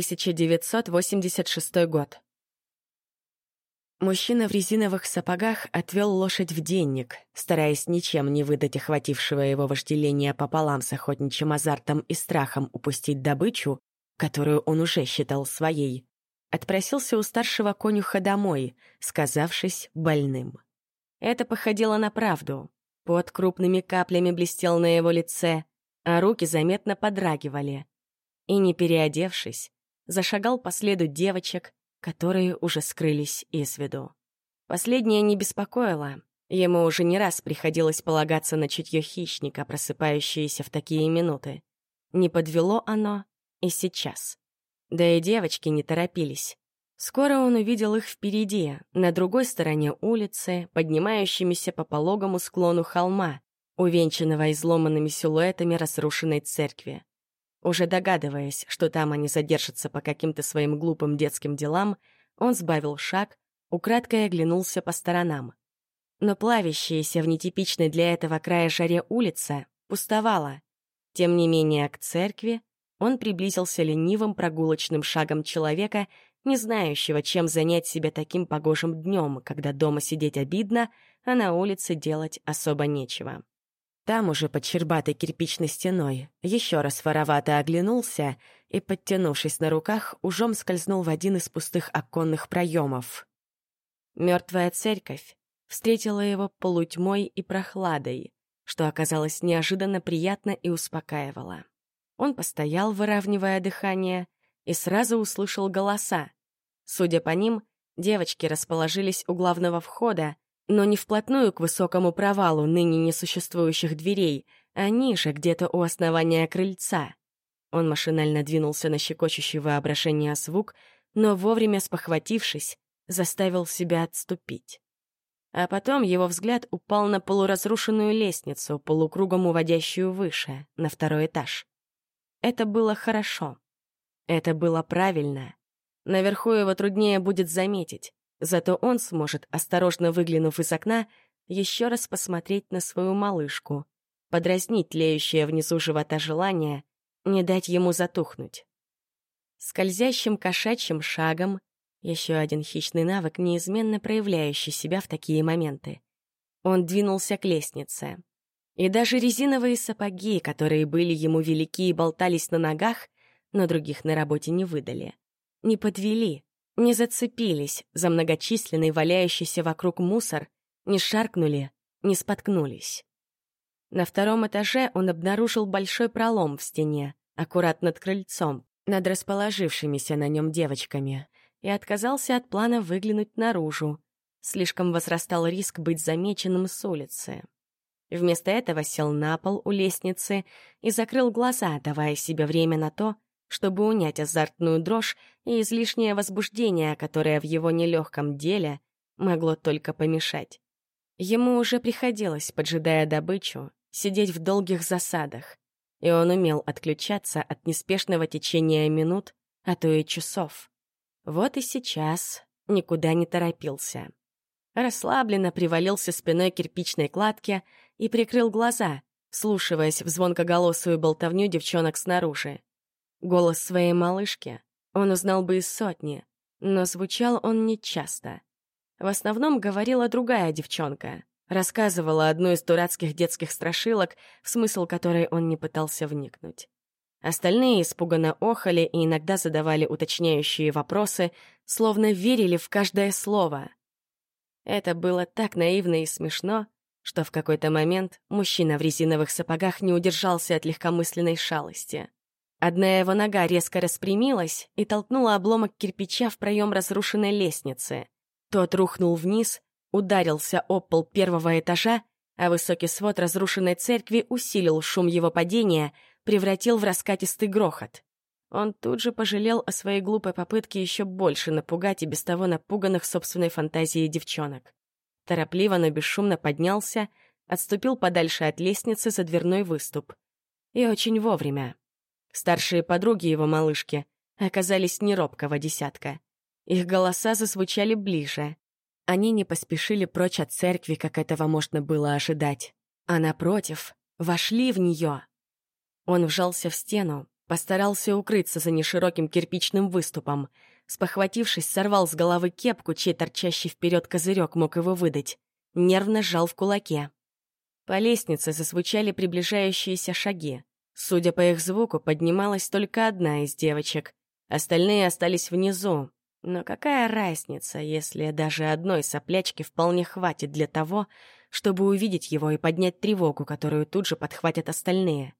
1986 год. Мужчина в резиновых сапогах отвел лошадь в денник, стараясь ничем не выдать охватившего его вожделение пополам с охотничьим азартом и страхом упустить добычу, которую он уже считал своей. Отпросился у старшего конюха домой, сказавшись больным. Это походило на правду. Под крупными каплями блестел на его лице, а руки заметно подрагивали. И, не переодевшись, зашагал по следу девочек, которые уже скрылись из виду. Последнее не беспокоило. Ему уже не раз приходилось полагаться на чутье хищника, просыпающееся в такие минуты. Не подвело оно и сейчас. Да и девочки не торопились. Скоро он увидел их впереди, на другой стороне улицы, поднимающимися по пологому склону холма, увенчанного изломанными силуэтами разрушенной церкви. Уже догадываясь, что там они задержатся по каким-то своим глупым детским делам, он сбавил шаг, украдкой оглянулся по сторонам. Но плавящаяся в нетипичной для этого края жаре улица пустовала. Тем не менее, к церкви он приблизился ленивым прогулочным шагом человека, не знающего, чем занять себя таким погожим днем, когда дома сидеть обидно, а на улице делать особо нечего. Там уже под щербатой кирпичной стеной еще раз воровато оглянулся и, подтянувшись на руках, ужом скользнул в один из пустых оконных проемов. Мертвая церковь встретила его полутьмой и прохладой, что оказалось неожиданно приятно и успокаивало. Он постоял, выравнивая дыхание, и сразу услышал голоса. Судя по ним, девочки расположились у главного входа, но не вплотную к высокому провалу ныне несуществующих дверей, а ниже, где-то у основания крыльца. Он машинально двинулся на щекочущий воображение звук, но вовремя спохватившись, заставил себя отступить. А потом его взгляд упал на полуразрушенную лестницу, полукругом уводящую выше, на второй этаж. Это было хорошо. Это было правильно. Наверху его труднее будет заметить. Зато он сможет, осторожно выглянув из окна, еще раз посмотреть на свою малышку, подразнить тлеющее внизу живота желание, не дать ему затухнуть. Скользящим кошачьим шагом еще один хищный навык, неизменно проявляющий себя в такие моменты. Он двинулся к лестнице. И даже резиновые сапоги, которые были ему велики и болтались на ногах, но других на работе не выдали, не подвели, не зацепились за многочисленный валяющийся вокруг мусор, не шаркнули, не споткнулись. На втором этаже он обнаружил большой пролом в стене, аккурат над крыльцом, над расположившимися на нем девочками, и отказался от плана выглянуть наружу. Слишком возрастал риск быть замеченным с улицы. Вместо этого сел на пол у лестницы и закрыл глаза, давая себе время на то, чтобы унять азартную дрожь и излишнее возбуждение, которое в его нелегком деле могло только помешать. Ему уже приходилось, поджидая добычу, сидеть в долгих засадах, и он умел отключаться от неспешного течения минут, а то и часов. Вот и сейчас никуда не торопился. Расслабленно привалился спиной к кирпичной кладке и прикрыл глаза, слушаясь в звонкоголосую болтовню девчонок снаружи. Голос своей малышки он узнал бы из сотни, но звучал он нечасто. В основном говорила другая девчонка, рассказывала одну из дурацких детских страшилок, в смысл которой он не пытался вникнуть. Остальные испуганно охали и иногда задавали уточняющие вопросы, словно верили в каждое слово. Это было так наивно и смешно, что в какой-то момент мужчина в резиновых сапогах не удержался от легкомысленной шалости. Одна его нога резко распрямилась и толкнула обломок кирпича в проем разрушенной лестницы. Тот рухнул вниз, ударился об пол первого этажа, а высокий свод разрушенной церкви усилил шум его падения, превратил в раскатистый грохот. Он тут же пожалел о своей глупой попытке еще больше напугать и без того напуганных собственной фантазией девчонок. Торопливо, но бесшумно поднялся, отступил подальше от лестницы за дверной выступ. И очень вовремя. Старшие подруги его малышки оказались не робкого десятка. Их голоса зазвучали ближе. Они не поспешили прочь от церкви, как этого можно было ожидать, а напротив, вошли в нее. Он вжался в стену, Постарался укрыться за нешироким кирпичным выступом. Спохватившись, сорвал с головы кепку, чей торчащий вперед козырек мог его выдать. Нервно сжал в кулаке. По лестнице засвучали приближающиеся шаги. Судя по их звуку, поднималась только одна из девочек. Остальные остались внизу. Но какая разница, если даже одной соплячки вполне хватит для того, чтобы увидеть его и поднять тревогу, которую тут же подхватят остальные?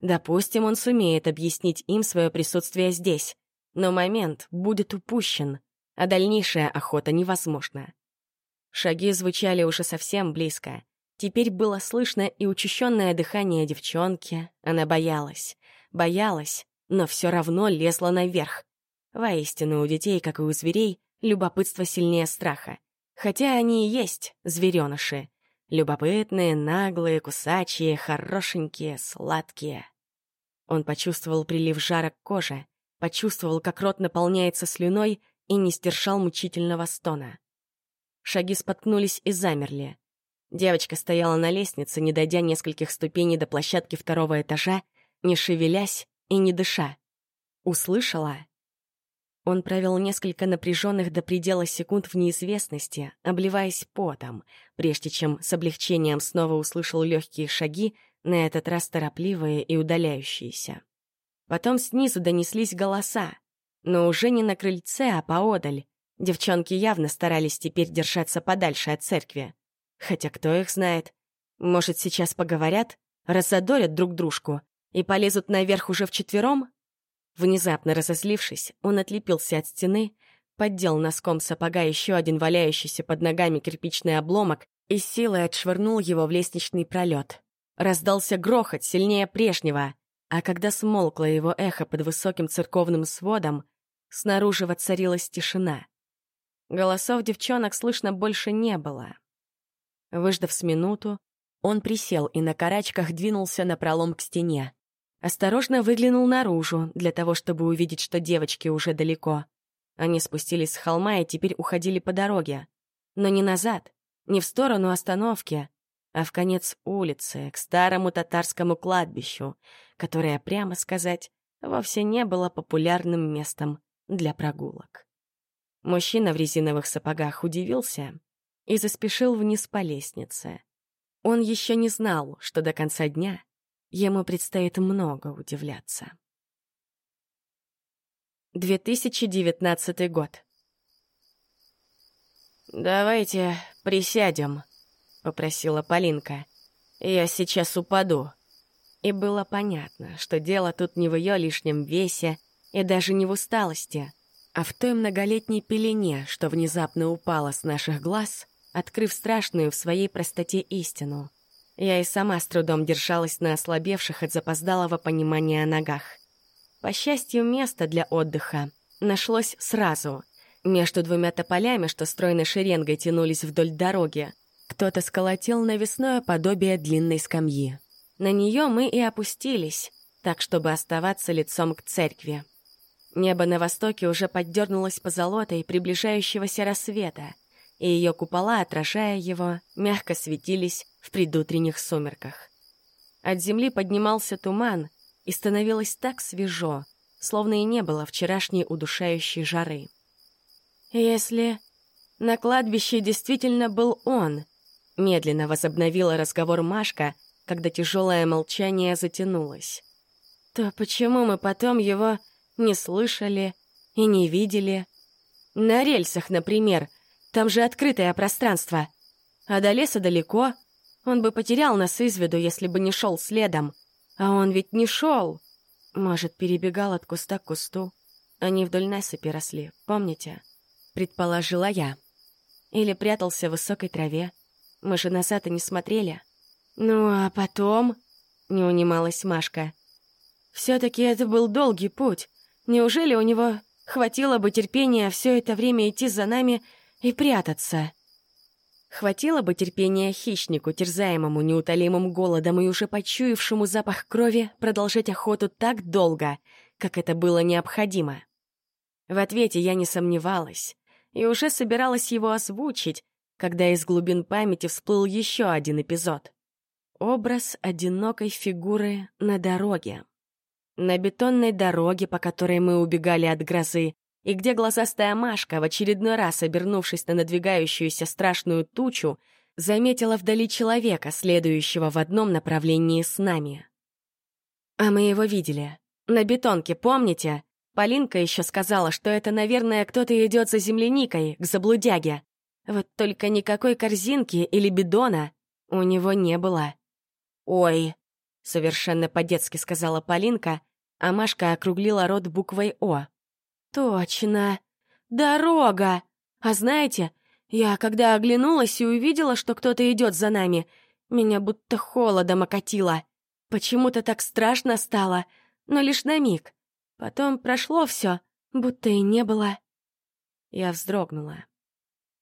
Допустим, он сумеет объяснить им свое присутствие здесь, но момент будет упущен, а дальнейшая охота невозможна. Шаги звучали уже совсем близко. Теперь было слышно и учащенное дыхание девчонки. Она боялась, боялась, но все равно лезла наверх. Воистину, у детей, как и у зверей, любопытство сильнее страха. Хотя они и есть звереныши. Любопытные, наглые, кусачие, хорошенькие, сладкие. Он почувствовал прилив жара к коже, почувствовал, как рот наполняется слюной и не стершал мучительного стона. Шаги споткнулись и замерли. Девочка стояла на лестнице, не дойдя нескольких ступеней до площадки второго этажа, не шевелясь и не дыша. Услышала? Он провел несколько напряженных до предела секунд в неизвестности, обливаясь потом, прежде чем с облегчением снова услышал легкие шаги, на этот раз торопливые и удаляющиеся. Потом снизу донеслись голоса, но уже не на крыльце, а поодаль. Девчонки явно старались теперь держаться подальше от церкви. Хотя кто их знает? Может, сейчас поговорят, разодорят друг дружку и полезут наверх уже вчетвером? Внезапно разозлившись, он отлепился от стены, поддел носком сапога еще один валяющийся под ногами кирпичный обломок и силой отшвырнул его в лестничный пролет. Раздался грохот сильнее прежнего, а когда смолкло его эхо под высоким церковным сводом, снаружи воцарилась тишина. Голосов девчонок слышно больше не было. Выждав с минуту, он присел и на карачках двинулся на пролом к стене. Осторожно выглянул наружу, для того, чтобы увидеть, что девочки уже далеко. Они спустились с холма и теперь уходили по дороге. Но не назад, не в сторону остановки, а в конец улицы, к старому татарскому кладбищу, которое, прямо сказать, вовсе не было популярным местом для прогулок. Мужчина в резиновых сапогах удивился и заспешил вниз по лестнице. Он еще не знал, что до конца дня ему предстоит много удивляться. 2019 год. «Давайте присядем», — попросила Полинка. «Я сейчас упаду». И было понятно, что дело тут не в ее лишнем весе и даже не в усталости, а в той многолетней пелене, что внезапно упала с наших глаз открыв страшную в своей простоте истину. Я и сама с трудом держалась на ослабевших от запоздалого понимания ногах. По счастью, место для отдыха нашлось сразу. Между двумя тополями, что стройной шеренгой тянулись вдоль дороги, кто-то сколотил навесное подобие длинной скамьи. На нее мы и опустились, так, чтобы оставаться лицом к церкви. Небо на востоке уже поддернулось позолотой приближающегося рассвета — и ее купола, отражая его, мягко светились в предутренних сумерках. От земли поднимался туман, и становилось так свежо, словно и не было вчерашней удушающей жары. «Если на кладбище действительно был он», — медленно возобновила разговор Машка, когда тяжелое молчание затянулось, «то почему мы потом его не слышали и не видели? На рельсах, например, там же открытое пространство. А до леса далеко. Он бы потерял нас из виду, если бы не шел следом. А он ведь не шел. Может, перебегал от куста к кусту. Они вдоль насыпи росли, помните? Предположила я. Или прятался в высокой траве. Мы же назад и не смотрели. Ну, а потом... Не унималась Машка. Все-таки это был долгий путь. Неужели у него хватило бы терпения все это время идти за нами и прятаться. Хватило бы терпения хищнику, терзаемому неутолимым голодом и уже почуявшему запах крови, продолжать охоту так долго, как это было необходимо. В ответе я не сомневалась и уже собиралась его озвучить, когда из глубин памяти всплыл еще один эпизод. Образ одинокой фигуры на дороге. На бетонной дороге, по которой мы убегали от грозы, и где глазастая Машка, в очередной раз обернувшись на надвигающуюся страшную тучу, заметила вдали человека, следующего в одном направлении с нами. А мы его видели. На бетонке, помните? Полинка еще сказала, что это, наверное, кто-то идет за земляникой, к заблудяге. Вот только никакой корзинки или бидона у него не было. «Ой», — совершенно по-детски сказала Полинка, а Машка округлила рот буквой «О». «Точно! Дорога! А знаете, я когда оглянулась и увидела, что кто-то идет за нами, меня будто холодом окатило. Почему-то так страшно стало, но лишь на миг. Потом прошло все, будто и не было». Я вздрогнула.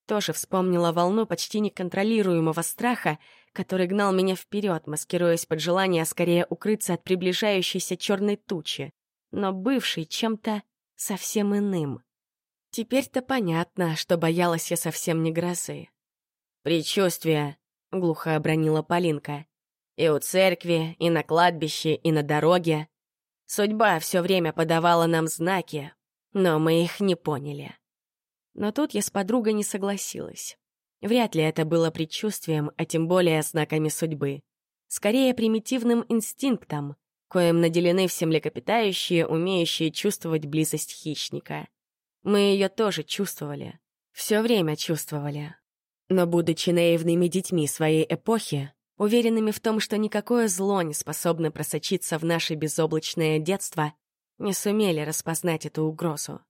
Тоже вспомнила волну почти неконтролируемого страха, который гнал меня вперед, маскируясь под желание скорее укрыться от приближающейся черной тучи, но бывший чем-то совсем иным. Теперь-то понятно, что боялась я совсем не грозы. «Предчувствие», — глухо обронила Полинка. «И у церкви, и на кладбище, и на дороге. Судьба все время подавала нам знаки, но мы их не поняли». Но тут я с подругой не согласилась. Вряд ли это было предчувствием, а тем более знаками судьбы. Скорее, примитивным инстинктом, коим наделены все млекопитающие, умеющие чувствовать близость хищника. Мы ее тоже чувствовали. Все время чувствовали. Но, будучи наивными детьми своей эпохи, уверенными в том, что никакое зло не способно просочиться в наше безоблачное детство, не сумели распознать эту угрозу.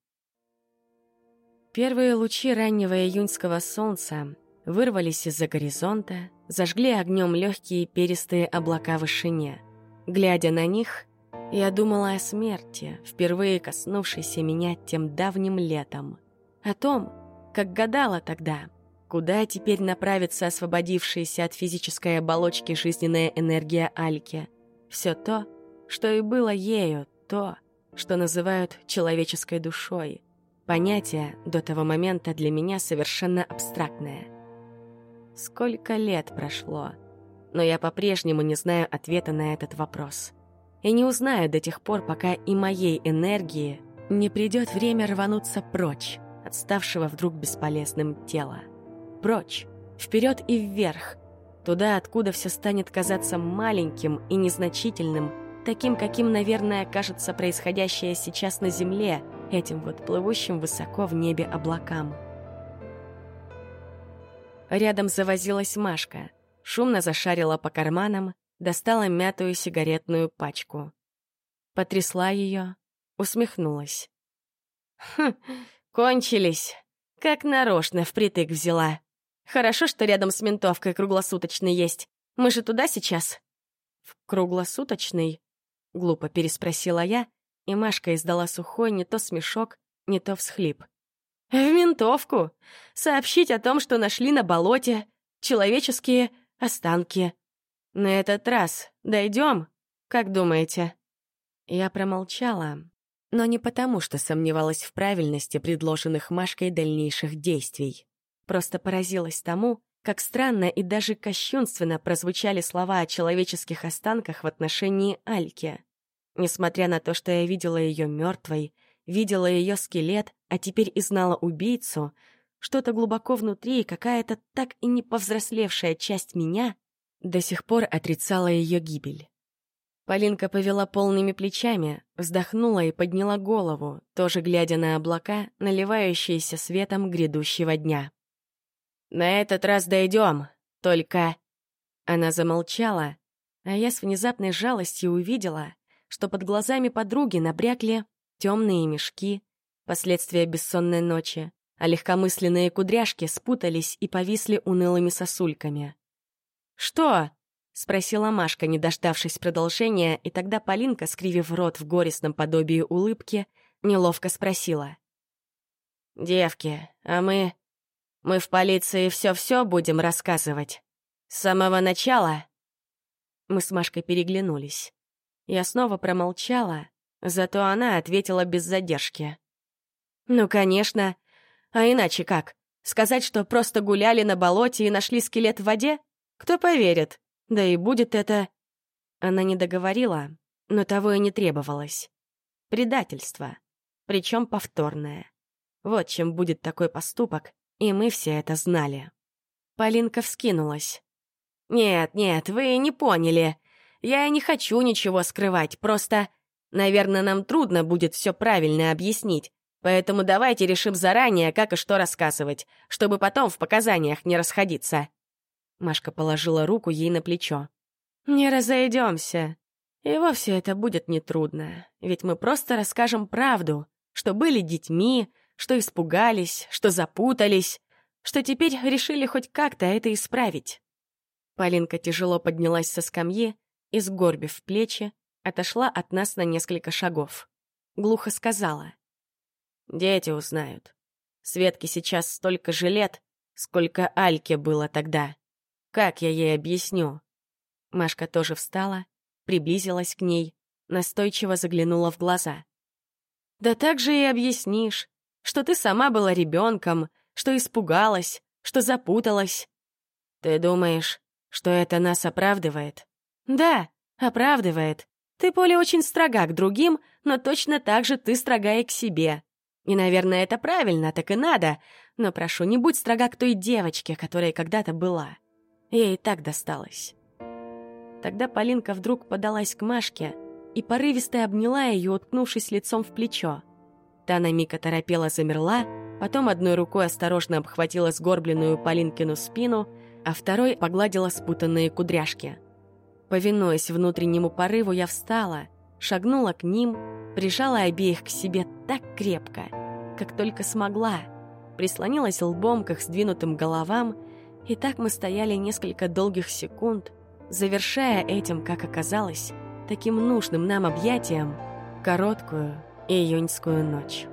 Первые лучи раннего июньского солнца вырвались из-за горизонта, зажгли огнем легкие перистые облака в вышине — Глядя на них, я думала о смерти, впервые коснувшейся меня тем давним летом. О том, как гадала тогда, куда теперь направится освободившаяся от физической оболочки жизненная энергия Альки. Все то, что и было ею, то, что называют человеческой душой. Понятие до того момента для меня совершенно абстрактное. Сколько лет прошло — но я по-прежнему не знаю ответа на этот вопрос. И не узнаю до тех пор, пока и моей энергии не придет время рвануться прочь от ставшего вдруг бесполезным тела. Прочь, вперед и вверх, туда, откуда все станет казаться маленьким и незначительным, таким, каким, наверное, кажется происходящее сейчас на Земле, этим вот плывущим высоко в небе облакам. Рядом завозилась Машка — шумно зашарила по карманам, достала мятую сигаретную пачку. Потрясла ее, усмехнулась. «Хм, кончились. Как нарочно впритык взяла. Хорошо, что рядом с ментовкой круглосуточный есть. Мы же туда сейчас?» «В круглосуточный?» — глупо переспросила я, и Машка издала сухой не то смешок, не то всхлип. «В ментовку! Сообщить о том, что нашли на болоте человеческие останки. На этот раз дойдем, как думаете?» Я промолчала, но не потому, что сомневалась в правильности предложенных Машкой дальнейших действий. Просто поразилась тому, как странно и даже кощунственно прозвучали слова о человеческих останках в отношении Альки. Несмотря на то, что я видела ее мертвой, видела ее скелет, а теперь и знала убийцу — что-то глубоко внутри, какая-то так и не повзрослевшая часть меня до сих пор отрицала ее гибель. Полинка повела полными плечами, вздохнула и подняла голову, тоже глядя на облака, наливающиеся светом грядущего дня. «На этот раз дойдем, только...» Она замолчала, а я с внезапной жалостью увидела, что под глазами подруги набрякли темные мешки, последствия бессонной ночи, а легкомысленные кудряшки спутались и повисли унылыми сосульками. «Что?» — спросила Машка, не дождавшись продолжения, и тогда Полинка, скривив рот в горестном подобии улыбки, неловко спросила. «Девки, а мы... мы в полиции все-все будем рассказывать? С самого начала?» Мы с Машкой переглянулись. Я снова промолчала, зато она ответила без задержки. «Ну, конечно, а иначе как? Сказать, что просто гуляли на болоте и нашли скелет в воде? Кто поверит? Да и будет это... Она не договорила, но того и не требовалось. Предательство, причем повторное. Вот чем будет такой поступок, и мы все это знали. Полинка вскинулась. «Нет, нет, вы не поняли. Я не хочу ничего скрывать, просто, наверное, нам трудно будет все правильно объяснить, поэтому давайте решим заранее, как и что рассказывать, чтобы потом в показаниях не расходиться». Машка положила руку ей на плечо. «Не разойдемся. И вовсе это будет нетрудно, ведь мы просто расскажем правду, что были детьми, что испугались, что запутались, что теперь решили хоть как-то это исправить. Полинка тяжело поднялась со скамьи и, сгорбив плечи, отошла от нас на несколько шагов. Глухо сказала. «Дети узнают. Светке сейчас столько же лет, сколько Альке было тогда. Как я ей объясню?» Машка тоже встала, приблизилась к ней, настойчиво заглянула в глаза. «Да так же и объяснишь, что ты сама была ребенком, что испугалась, что запуталась. Ты думаешь, что это нас оправдывает? Да, оправдывает. Ты, Поля, очень строга к другим, но точно так же ты строга и к себе. И, наверное, это правильно, так и надо, но прошу, не будь строга к той девочке, которая когда-то была. Ей и так досталось. Тогда Полинка вдруг подалась к Машке и порывисто обняла ее, уткнувшись лицом в плечо. Та на миг оторопела замерла, потом одной рукой осторожно обхватила сгорбленную Полинкину спину, а второй погладила спутанные кудряшки. Повинуясь внутреннему порыву, я встала, шагнула к ним, прижала обеих к себе так крепко, как только смогла, прислонилась лбом к их сдвинутым головам, и так мы стояли несколько долгих секунд, завершая этим, как оказалось, таким нужным нам объятием, короткую, июньскую ночь.